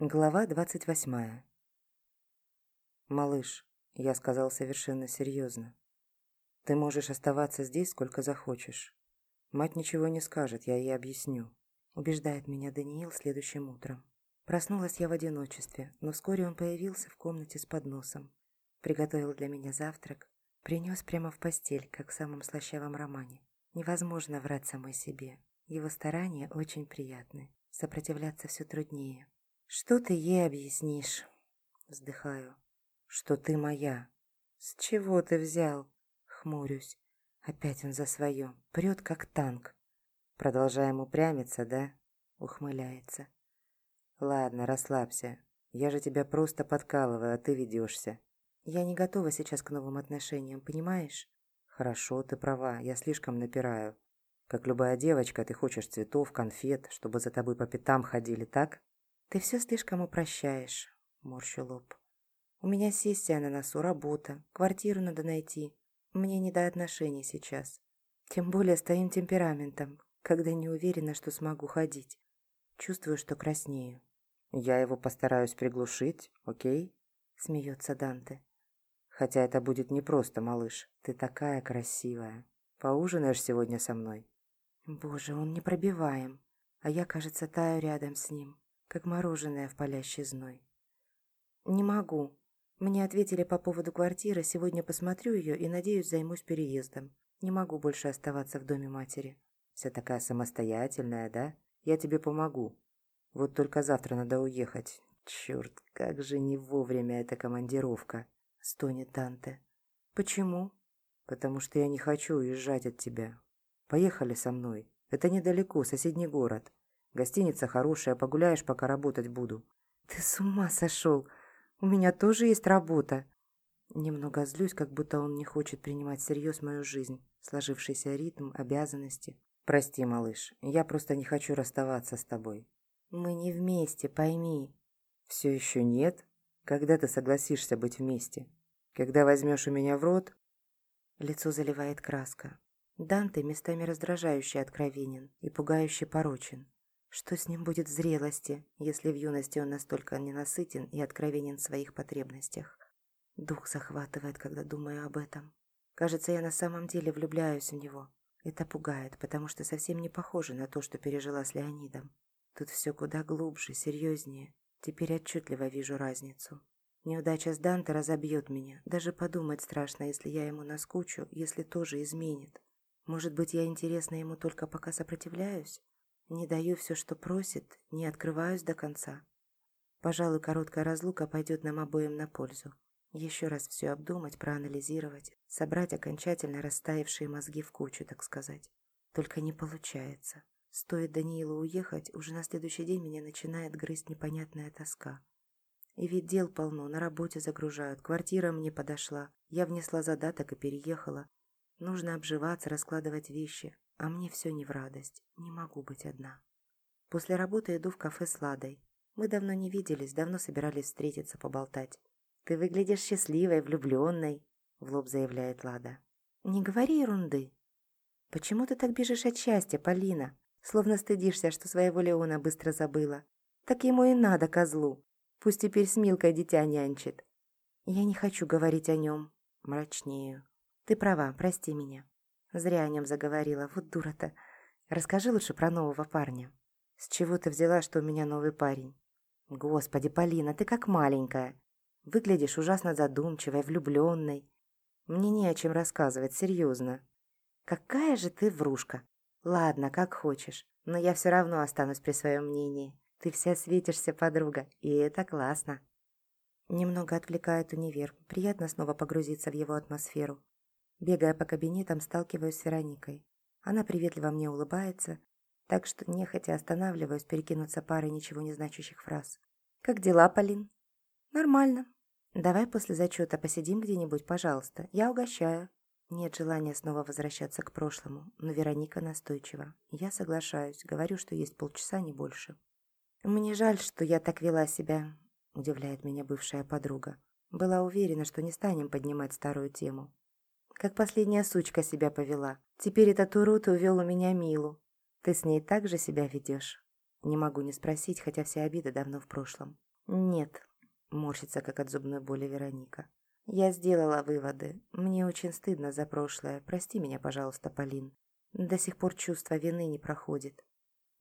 Глава двадцать восьмая. «Малыш», — я сказал совершенно серьезно, — «ты можешь оставаться здесь сколько захочешь. Мать ничего не скажет, я ей объясню», — убеждает меня Даниил следующим утром. Проснулась я в одиночестве, но вскоре он появился в комнате с подносом. Приготовил для меня завтрак, принес прямо в постель, как в самом слащавом романе. Невозможно врать самой себе. Его старания очень приятны. Сопротивляться все труднее. «Что ты ей объяснишь?» Вздыхаю. «Что ты моя?» «С чего ты взял?» Хмурюсь. Опять он за свое. Прет, как танк. Продолжаем упрямиться, да? Ухмыляется. Ладно, расслабься. Я же тебя просто подкалываю, а ты ведешься. Я не готова сейчас к новым отношениям, понимаешь? Хорошо, ты права, я слишком напираю. Как любая девочка, ты хочешь цветов, конфет, чтобы за тобой по пятам ходили, так? «Ты все слишком упрощаешь», — морщу лоб. «У меня сессия на носу, работа, квартиру надо найти. Мне не до отношений сейчас. Тем более с твоим темпераментом, когда не уверена, что смогу ходить. Чувствую, что краснею». «Я его постараюсь приглушить, окей?» — смеется Данте. «Хотя это будет непросто, малыш. Ты такая красивая. Поужинаешь сегодня со мной?» «Боже, он непробиваем, а я, кажется, таю рядом с ним» как мороженое в палящий зной. «Не могу. Мне ответили по поводу квартиры, сегодня посмотрю ее и, надеюсь, займусь переездом. Не могу больше оставаться в доме матери». «Вся такая самостоятельная, да? Я тебе помогу. Вот только завтра надо уехать. Черт, как же не вовремя эта командировка!» — стонет Данте. «Почему?» «Потому что я не хочу уезжать от тебя. Поехали со мной. Это недалеко, соседний город. Гостиница хорошая, погуляешь, пока работать буду». «Ты с ума сошел! У меня тоже есть работа!» Немного злюсь, как будто он не хочет принимать всерьез мою жизнь, сложившийся ритм, обязанности. «Прости, малыш, я просто не хочу расставаться с тобой». «Мы не вместе, пойми». «Все еще нет? Когда ты согласишься быть вместе? Когда возьмешь у меня в рот?» Лицо заливает краска. Данте местами раздражающий откровенен и пугающе порочен. Что с ним будет в зрелости, если в юности он настолько ненасытен и откровенен в своих потребностях? Дух захватывает, когда думаю об этом. Кажется, я на самом деле влюбляюсь в него. Это пугает, потому что совсем не похоже на то, что пережила с Леонидом. Тут все куда глубже, серьезнее. Теперь отчетливо вижу разницу. Неудача с Данте разобьет меня. Даже подумать страшно, если я ему наскучу, если тоже изменит. Может быть, я интересна ему только пока сопротивляюсь? Не даю все, что просит, не открываюсь до конца. Пожалуй, короткая разлука пойдет нам обоим на пользу. Еще раз все обдумать, проанализировать, собрать окончательно растаявшие мозги в кучу, так сказать. Только не получается. Стоит Даниилу уехать, уже на следующий день меня начинает грызть непонятная тоска. И ведь дел полно, на работе загружают, квартира мне подошла, я внесла задаток и переехала. Нужно обживаться, раскладывать вещи, а мне все не в радость, не могу быть одна. После работы иду в кафе с Ладой. Мы давно не виделись, давно собирались встретиться, поболтать. «Ты выглядишь счастливой, влюбленной», — в лоб заявляет Лада. «Не говори ерунды». «Почему ты так бежишь от счастья, Полина? Словно стыдишься, что своего Леона быстро забыла. Так ему и надо, козлу. Пусть теперь с Милкой дитя нянчит». «Я не хочу говорить о нем». Мрачнею. «Ты права, прости меня. Зря о нем заговорила, вот дура-то. Расскажи лучше про нового парня. С чего ты взяла, что у меня новый парень? Господи, Полина, ты как маленькая. Выглядишь ужасно задумчивой, влюбленной. Мне не о чем рассказывать, серьезно. Какая же ты врушка. Ладно, как хочешь, но я все равно останусь при своем мнении. Ты вся светишься, подруга, и это классно. Немного отвлекает универ. Приятно снова погрузиться в его атмосферу. Бегая по кабинетам, сталкиваюсь с Вероникой. Она приветливо мне улыбается, так что нехотя останавливаюсь перекинуться парой ничего не значащих фраз. «Как дела, Полин?» «Нормально. Давай после зачета посидим где-нибудь, пожалуйста. Я угощаю». Нет желания снова возвращаться к прошлому, но Вероника настойчива. Я соглашаюсь, говорю, что есть полчаса, не больше. «Мне жаль, что я так вела себя», – удивляет меня бывшая подруга. Была уверена, что не станем поднимать старую тему. Как последняя сучка себя повела. Теперь этот урод увел у меня Милу. Ты с ней так же себя ведешь?» Не могу не спросить, хотя все обиды давно в прошлом. «Нет», — морщится, как от зубной боли Вероника. «Я сделала выводы. Мне очень стыдно за прошлое. Прости меня, пожалуйста, Полин. До сих пор чувство вины не проходит.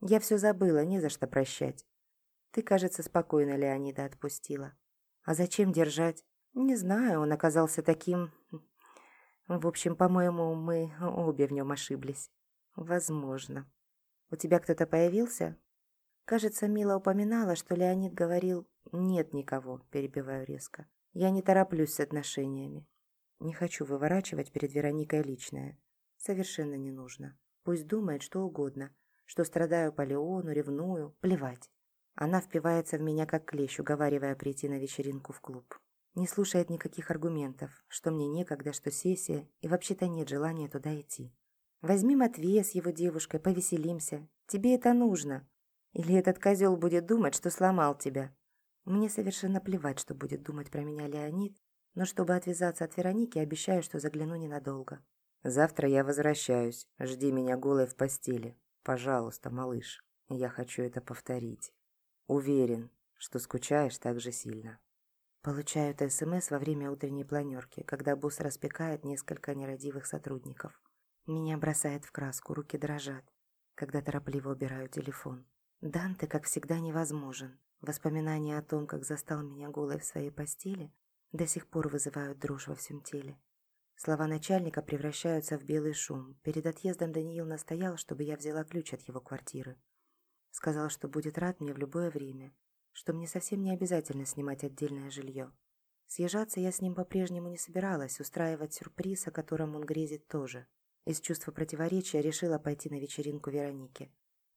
Я все забыла, не за что прощать. Ты, кажется, спокойно Леонида отпустила. А зачем держать? Не знаю, он оказался таким... В общем, по-моему, мы обе в нем ошиблись. Возможно. У тебя кто-то появился? Кажется, Мила упоминала, что Леонид говорил «нет никого», перебиваю резко. Я не тороплюсь с отношениями. Не хочу выворачивать перед Вероникой личное. Совершенно не нужно. Пусть думает что угодно, что страдаю по Леону, ревную, плевать. Она впивается в меня как клещ, уговаривая прийти на вечеринку в клуб. Не слушает никаких аргументов, что мне некогда, что сессия, и вообще-то нет желания туда идти. Возьми Матвея с его девушкой, повеселимся. Тебе это нужно. Или этот козел будет думать, что сломал тебя. Мне совершенно плевать, что будет думать про меня Леонид, но чтобы отвязаться от Вероники, обещаю, что загляну ненадолго. Завтра я возвращаюсь. Жди меня голой в постели. Пожалуйста, малыш. Я хочу это повторить. Уверен, что скучаешь так же сильно. Получают СМС во время утренней планерки, когда босс распекает несколько нерадивых сотрудников. Меня бросает в краску, руки дрожат, когда торопливо убираю телефон. Данте, как всегда, невозможен. Воспоминания о том, как застал меня голой в своей постели, до сих пор вызывают дрожь во всем теле. Слова начальника превращаются в белый шум. Перед отъездом Даниил настоял, чтобы я взяла ключ от его квартиры. Сказал, что будет рад мне в любое время, что мне совсем не обязательно снимать отдельное жилье. Съезжаться я с ним по-прежнему не собиралась, устраивать сюрприз, о котором он грезит тоже. Из чувства противоречия решила пойти на вечеринку Вероники.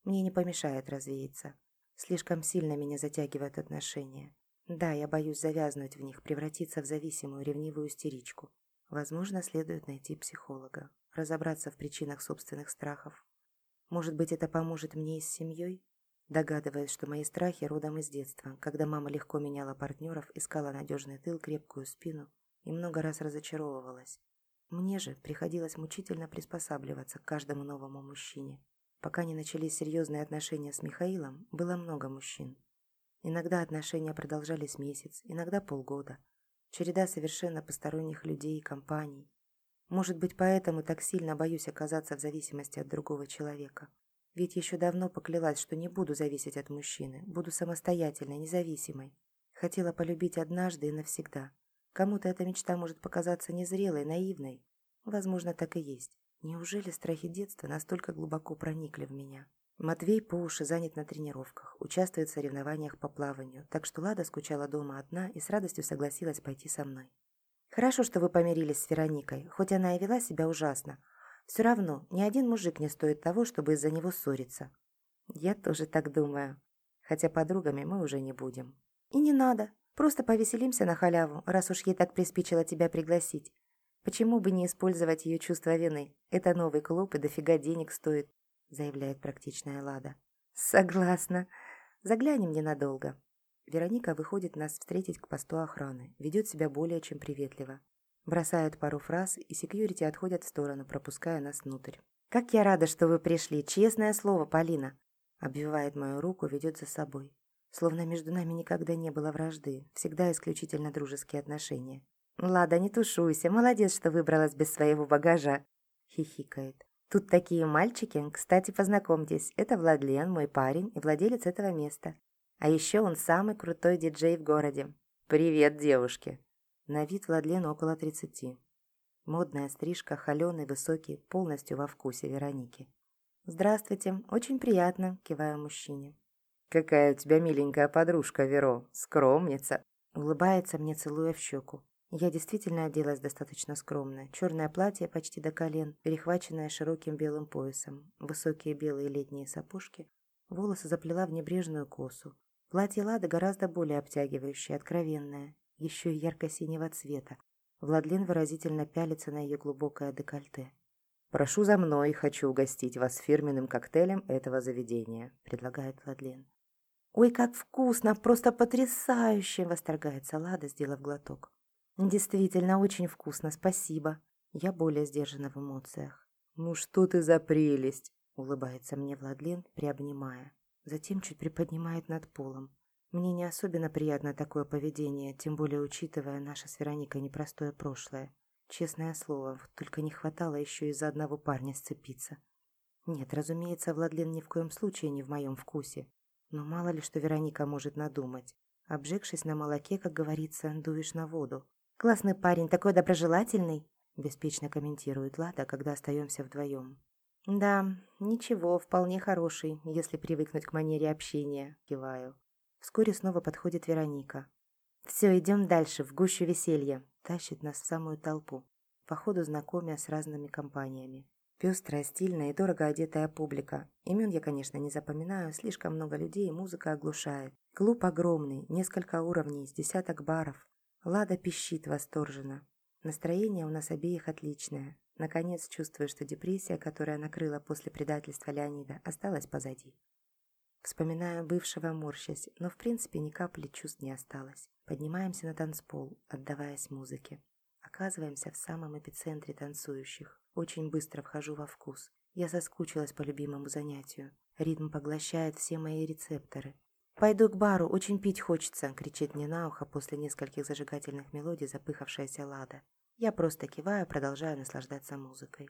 Мне не помешает развеяться. Слишком сильно меня затягивают отношения. Да, я боюсь завязнуть в них, превратиться в зависимую, ревнивую истеричку. Возможно, следует найти психолога, разобраться в причинах собственных страхов, может быть, это поможет мне и с семьей? Догадываясь, что мои страхи родом из детства, когда мама легко меняла партнеров, искала надежный тыл, крепкую спину и много раз разочаровывалась. Мне же приходилось мучительно приспосабливаться к каждому новому мужчине. Пока не начались серьезные отношения с Михаилом, было много мужчин. Иногда отношения продолжались месяц, иногда полгода. Череда совершенно посторонних людей и компаний, может быть, поэтому так сильно боюсь оказаться в зависимости от другого человека. Ведь еще давно поклялась, что не буду зависеть от мужчины, буду самостоятельной, независимой. Хотела полюбить однажды и навсегда. Кому-то эта мечта может показаться незрелой, наивной. Возможно, так и есть. Неужели страхи детства настолько глубоко проникли в меня? Матвей по уши занят на тренировках, участвует в соревнованиях по плаванию, так что Лада скучала дома одна и с радостью согласилась пойти со мной. Хорошо, что вы помирились с Вероникой, хоть она и вела себя ужасно. Все равно, ни один мужик не стоит того, чтобы из-за него ссориться. Я тоже так думаю. Хотя подругами мы уже не будем. И не надо. Просто повеселимся на халяву, раз уж ей так приспичило тебя пригласить. Почему бы не использовать ее чувство вины? Это новый клуб и дофига денег стоит, заявляет практичная Лада. Согласна. Заглянем ненадолго. Вероника выходит нас встретить к посту охраны, ведет себя более чем приветливо. Бросает пару фраз, и секьюрити отходят в сторону, пропуская нас внутрь. «Как я рада, что вы пришли! Честное слово, Полина!» Обвивает мою руку, ведет за собой. Словно между нами никогда не было вражды, всегда исключительно дружеские отношения. «Лада, не тушуйся, молодец, что выбралась без своего багажа!» Хихикает. «Тут такие мальчики, кстати, познакомьтесь, это Владлен, мой парень и владелец этого места. А еще он самый крутой диджей в городе. Привет, девушки. На вид Владлен около тридцати. Модная стрижка, холеный, высокий, полностью во вкусе Вероники. «Здравствуйте, очень приятно», – киваю мужчине. «Какая у тебя миленькая подружка, Веро, скромница!» Улыбается мне, целуя в щеку. Я действительно оделась достаточно скромно. Черное платье почти до колен, перехваченное широким белым поясом, высокие белые летние сапожки, волосы заплела в небрежную косу, Платье Лады гораздо более обтягивающее, откровенное, еще и ярко-синего цвета. Владлен выразительно пялится на ее глубокое декольте. «Прошу за мной, хочу угостить вас фирменным коктейлем этого заведения», — предлагает Владлен. «Ой, как вкусно! Просто потрясающе!» — восторгается Лада, сделав глоток. «Действительно, очень вкусно, спасибо. Я более сдержана в эмоциях». «Ну что ты за прелесть!» — улыбается мне Владлен, приобнимая. затем чуть приподнимает над полом. Мне не особенно приятно такое поведение, тем более учитывая наше с Вероникой непростое прошлое. Честное слово, вот только не хватало еще из-за одного парня сцепиться. Нет, разумеется, Владлен ни в коем случае не в моем вкусе. Но мало ли что Вероника может надумать. Обжегшись на молоке, как говорится, дуешь на воду. «Классный парень, такой доброжелательный!» Беспечно комментирует Лада, когда остаемся вдвоем. «Да, ничего, вполне хороший, если привыкнуть к манере общения», – киваю. Вскоре снова подходит Вероника. «Все, идем дальше, в гущу веселья», – тащит нас в самую толпу, по ходу знакомя с разными компаниями. Пестрая, стильная и дорого одетая публика. Имен я, конечно, не запоминаю, слишком много людей, музыка оглушает. Клуб огромный, несколько уровней, с десяток баров. Лада пищит восторженно. Настроение у нас обеих отличное. Наконец чувствую, что депрессия, которая накрыла после предательства Леонида, осталась позади. Вспоминаю бывшего морщась, но в принципе ни капли чувств не осталось. Поднимаемся на танцпол, отдаваясь музыке. Оказываемся в самом эпицентре танцующих. Очень быстро вхожу во вкус. Я соскучилась по любимому занятию. Ритм поглощает все мои рецепторы. «Пойду к бару, очень пить хочется», — кричит мне на ухо после нескольких зажигательных мелодий запыхавшаяся Лада. Я просто киваю, продолжаю наслаждаться музыкой.